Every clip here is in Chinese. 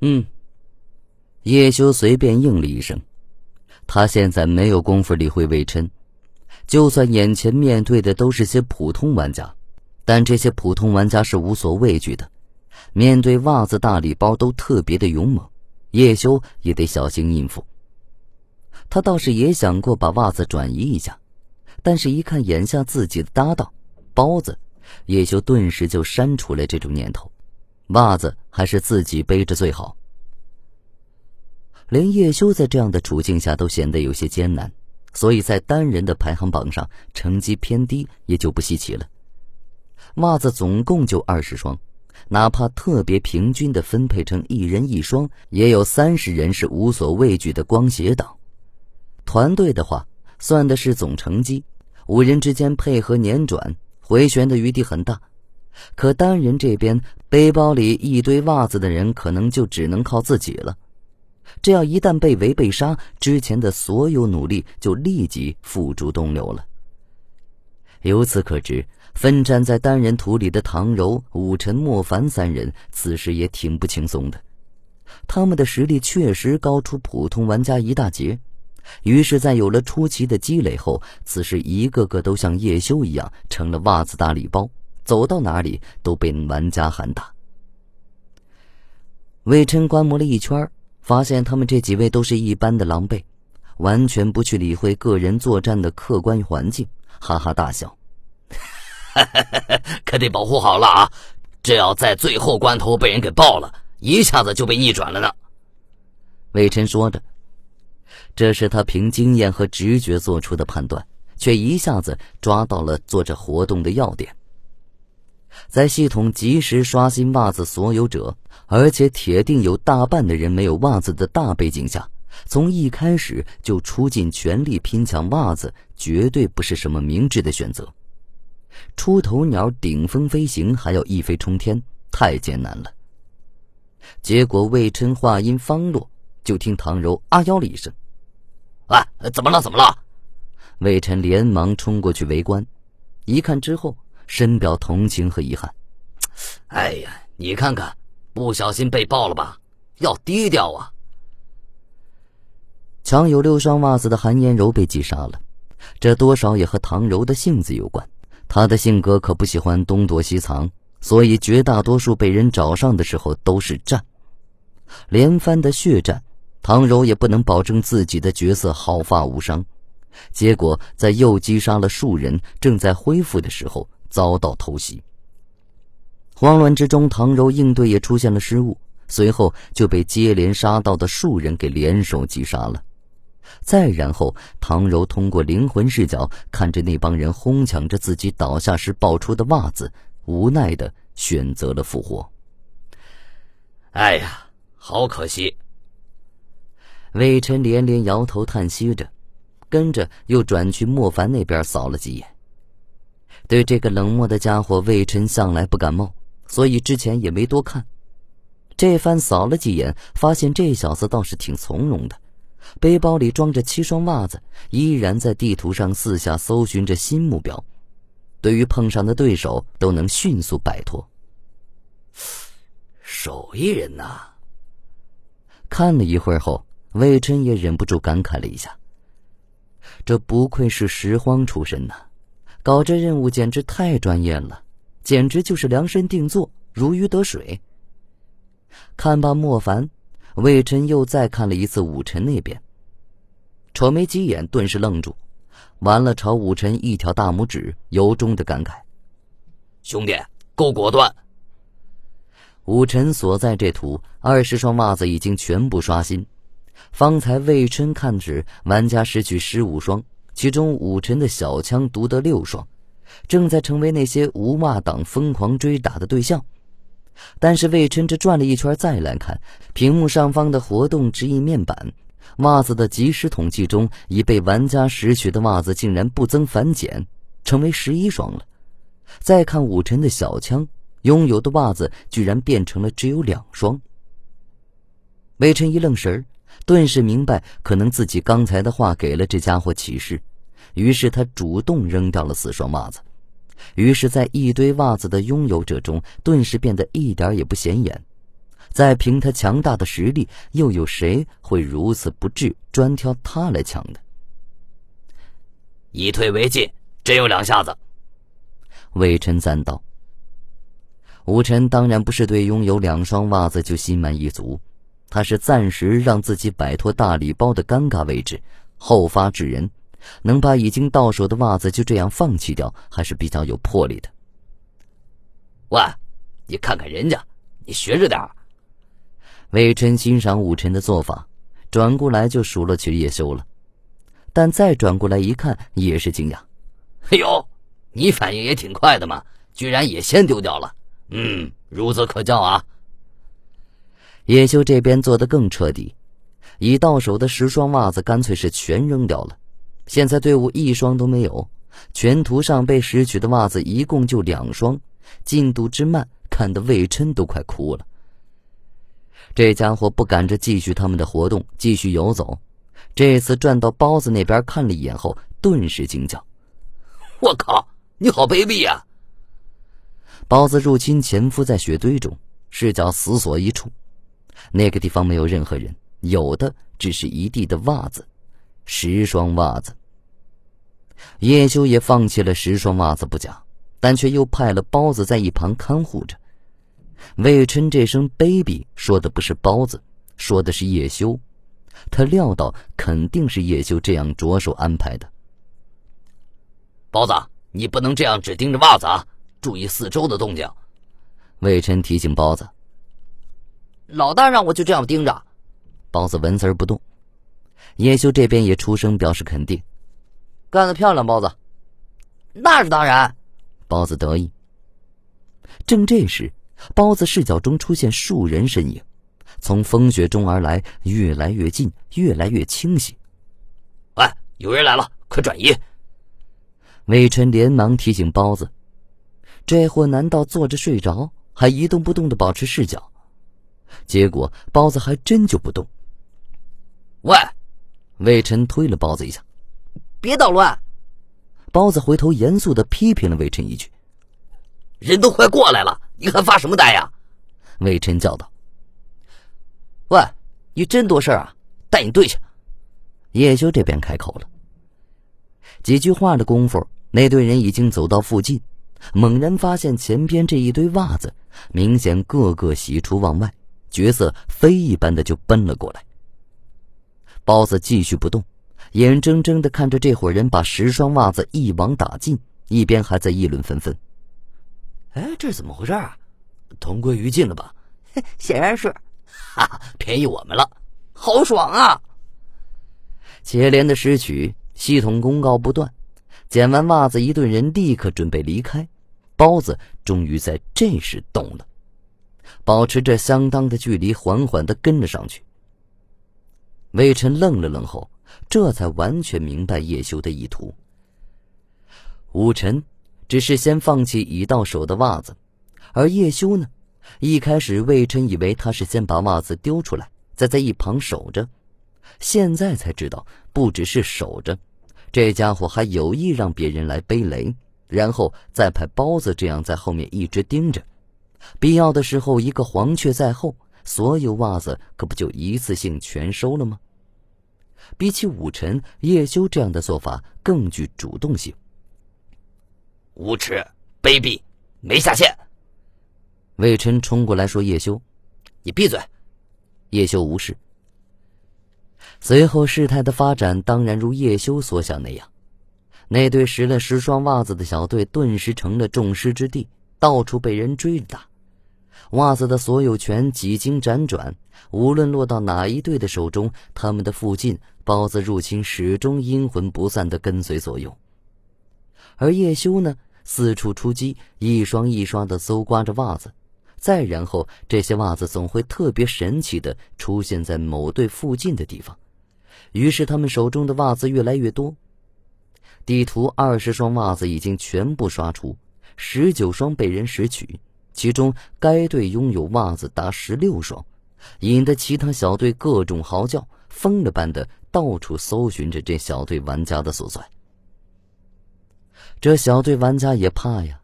嗯。叶修随便应了一声，他现在没有功夫理会魏琛。就算眼前面对的都是些普通玩家，但这些普通玩家是无所畏惧的。面对袜子、大礼包都特别的勇猛，叶修也得小心应付。他倒是也想过把袜子转移一下，但是一看眼下自己的搭档包子，叶修顿时就删除了这种念头。袜子还是自己背着最好。连叶修在这样的处境下都显得有些艰难。所以在单人的排行榜上，成绩偏低也就不稀奇了。袜子总共就二十双，哪怕特别平均的分配成一人一双，也有三十人是无所畏惧的光鞋党。团队的话，算的是总成绩，五人之间配合粘转，回旋的余地很大。可单人这边，背包里一堆袜子的人，可能就只能靠自己了。这样一旦被围被杀，之前的所有努力就立即付诸东流了。由此可知，奋战在单人图里的唐柔、武臣、莫凡三人，此时也挺不轻松的。他们的实力确实高出普通玩家一大截，于是，在有了初期的积累后，此时一个个都像叶修一样，成了袜子大礼包，走到哪里都被玩家喊打。魏琛观摩了一圈发现他们这几位都是一般的狼狈，完全不去理会个人作战的客观环境，哈哈大笑。可得保护好了啊！这要在最后关头被人给爆了，一下子就被逆转了呢。魏琛说着，这是他凭经验和直觉做出的判断，却一下子抓到了做这活动的要点。在系统及时刷新袜子所有者，而且铁定有大半的人没有袜子的大背景下，从一开始就出尽全力拼抢袜子，绝对不是什么明智的选择。出头鸟顶风飞行还要一飞冲天，太艰难了。结果魏琛话音方落，就听唐柔啊吆了一声：“啊，怎么了？怎么了？”魏琛连忙冲过去围观，一看之后。深表同情和遗憾。哎呀，你看看，不小心被爆了吧？要低调啊！强有六双袜子的韩嫣柔被击杀了，这多少也和唐柔的性子有关。她的性格可不喜欢东躲西藏，所以绝大多数被人找上的时候都是战。连番的血战，唐柔也不能保证自己的角色毫发无伤。结果在又击杀了数人，正在恢复的时候。遭到偷袭，慌乱之中，唐柔应对也出现了失误，随后就被接连杀到的数人给联手击杀了。再然后，唐柔通过灵魂视角看着那帮人哄抢着自己倒下时爆出的袜子，无奈的选择了复活。哎呀，好可惜！魏晨连连摇头叹息着，跟着又转去莫凡那边扫了几眼。对这个冷漠的家伙，魏晨向来不感冒，所以之前也没多看。这番扫了几眼，发现这小子倒是挺从容的，背包里装着七双袜子，依然在地图上四下搜寻着新目标。对于碰上的对手，都能迅速摆脱。手艺人呐！看了一会儿后，魏琛也忍不住感慨了一下：这不愧是拾荒出身呐！搞这任务简直太专业了，简直就是量身定做，如鱼得水。看罢莫凡，魏晨又再看了一次武臣那边，瞅没几眼，顿时愣住，完了，朝武臣一条大拇指，由衷的感慨：“兄弟，够果断。”武臣所在这图，二十双袜子已经全部刷新，方才魏琛看时，玩家失去十五双。其中武臣的小枪独得六双，正在成为那些无袜党疯狂追打的对象。但是魏琛这转了一圈再来看屏幕上方的活动指引面板，袜子的即时统计中已被玩家拾取的袜子竟然不增反减，成为十一双了。再看武臣的小枪，拥有的袜子居然变成了只有两双。魏琛一愣神儿。顿时明白，可能自己刚才的话给了这家伙启示，于是他主动扔掉了四双袜子。于是，在一堆袜子的拥有者中，顿时变得一点也不显眼。再凭他强大的实力，又有谁会如此不智，专挑他来抢的？以退为进，真有两下子。魏晨赞道。吴晨当然不是对拥有两双袜子就心满意足，他是暂时让自己摆脱大礼包的尴尬位置，后发制人，能把已经到手的袜子就这样放弃掉，还是比较有魄力的。喂，你看看人家，你学着点魏晨欣赏武晨的做法，转过来就数落起叶修了，但再转过来一看，也是惊讶：“哎呦，你反应也挺快的嘛，居然也先丢掉了。”嗯，孺子可教啊！叶修这边做的更彻底，已到手的十双袜子干脆是全扔掉了。现在队伍一双都没有，全图上被拾取的袜子一共就两双，进度之慢，看得魏琛都快哭了。这家伙不赶着继续他们的活动，继续游走，这次转到包子那边看了一眼后，顿时惊叫：“我靠，你好卑鄙呀！”包子入侵，潜伏在雪堆中，视角死锁一处。那个地方没有任何人，有的只是一地的袜子，十双袜子。叶修也放弃了十双袜子不假，但却又派了包子在一旁看护着。魏琛这声 “baby” 说的不是包子，说的是叶修。他料到肯定是叶修这样着手安排的。包子，你不能这样只盯着袜子啊！注意四周的动静，魏琛提醒包子。老大让我就这样盯着。包子纹丝不动。叶修这边也出声表示肯定，干得漂亮，包子。那是当然。包子得意。正这时，包子视角中出现数人身影，从风雪中而来，越来越近，越来越清晰。喂，有人来了，快转移！魏晨连忙提醒包子。这货难道坐着睡着，还一动不动的保持视角？结果包子还真就不动。喂，魏晨推了包子一下，别捣乱。包子回头严肃的批评了魏晨一句：“人都快过来了，你还发什么呆呀？”魏晨叫道：“喂，你真多事啊，带你队去。”叶修这边开口了。几句话的功夫，那队人已经走到附近。猛然发现前边这一堆袜子，明显个个喜出望外，角色飞一般的就奔了过来。包子继续不动，眼睁睁的看着这伙人把十双袜子一网打尽，一边还在议论纷纷：“哎，这是怎么回事啊？同归于尽了吧？显然是，哈，便宜我们了，好爽啊！”接连的拾取，系统公告不断。捡完袜子，一顿人立刻准备离开。包子终于在这时动了，保持着相当的距离，缓缓的跟了上去。魏晨愣了愣后，这才完全明白叶修的意图。武晨只是先放弃已到手的袜子，而叶修呢，一开始魏晨以为他是先把袜子丢出来，再在一旁守着，现在才知道，不只是守着。这家伙还有意让别人来背雷，然后再派包子这样在后面一直盯着，必要的时候一个黄雀在后，所有袜子可不就一次性全收了吗？比起武臣、叶修这样的做法更具主动性。无耻、卑鄙、没下限！魏琛冲过来说：“叶修，你闭嘴！”叶修无视。随后事态的发展当然如叶修所想那样，那队拾了十双袜子的小队顿时成了众矢之的，到处被人追着打。袜子的所有权几经辗转，无论落到哪一队的手中，他们的附近包子入侵始终阴魂不散的跟随左右。而叶修呢，四处出击，一双一双的搜刮着袜子。再然后，这些袜子总会特别神奇的出现在某队附近的地方，于是他们手中的袜子越来越多。地图二十双袜子已经全部刷出，十九双被人拾取，其中该队拥有袜子达十六双，引得其他小队各种嚎叫，疯了般的到处搜寻着这小队玩家的所在。这小队玩家也怕呀，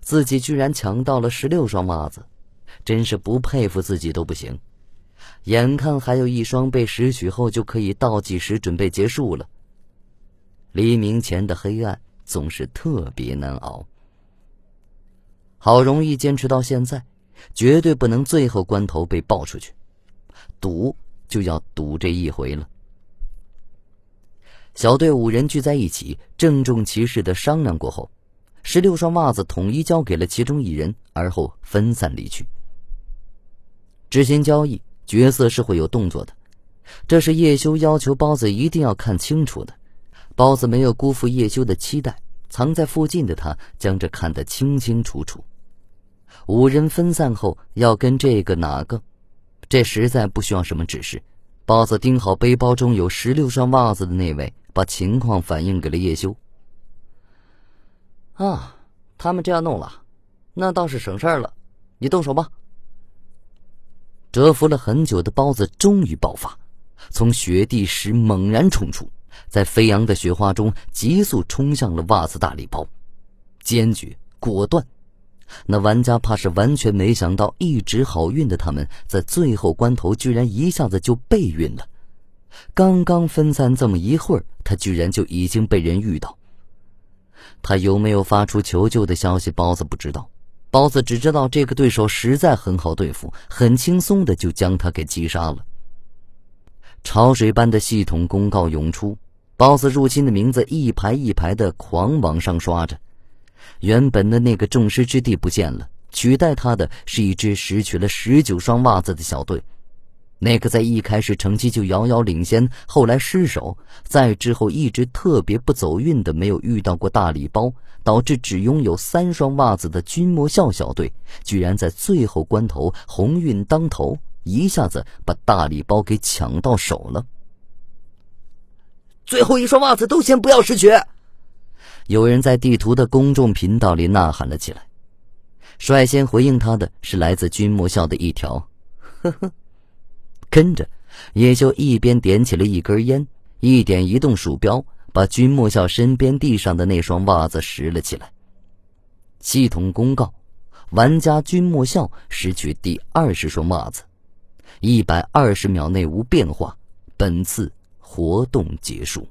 自己居然抢到了十六双袜子。真是不佩服自己都不行。眼看还有一双被拾取后就可以倒计时准备结束了。黎明前的黑暗总是特别难熬。好容易坚持到现在，绝对不能最后关头被爆出去。赌就要赌这一回了。小队五人聚在一起，郑重其事的商量过后，十六双袜子统一交给了其中一人，而后分散离去。执行交易，角色是会有动作的，这是叶修要求包子一定要看清楚的。包子没有辜负叶修的期待，藏在附近的他将这看得清清楚楚。五人分散后要跟这个哪个，这实在不需要什么指示。包子盯好背包中有十六双袜子的那位，把情况反映给了叶修。啊，他们这样弄了，那倒是省事了。你动手吧。蛰伏了很久的包子终于爆发，从雪地时猛然冲出，在飞扬的雪花中急速冲向了袜子大礼包，坚决果断。那玩家怕是完全没想到，一直好运的他们在最后关头居然一下子就背运了。刚刚分散这么一会儿，他居然就已经被人遇到。他有没有发出求救的消息？包子不知道。包子只知道这个对手实在很好对付，很轻松的就将他给击杀了。潮水般的系统公告涌出，包子入侵的名字一排一排的狂往上刷着。原本的那个众矢之的不见了，取代他的是一支拾取了十九双袜子的小队。那个在一开始成绩就遥遥领先，后来失手，再之后一直特别不走运的，没有遇到过大礼包，导致只拥有三双袜子的君莫笑小队，居然在最后关头鸿运当头，一下子把大礼包给抢到手了。最后一双袜子都先不要拾取。有人在地图的公众频道里呐喊了起来，率先回应他的是来自君莫笑的一条，呵呵。跟着，叶修一边点起了一根烟，一点移动鼠标，把君莫笑身边地上的那双袜子拾了起来。系统公告：玩家君莫笑拾取第二十双袜子，一百二十秒内无变化，本次活动结束。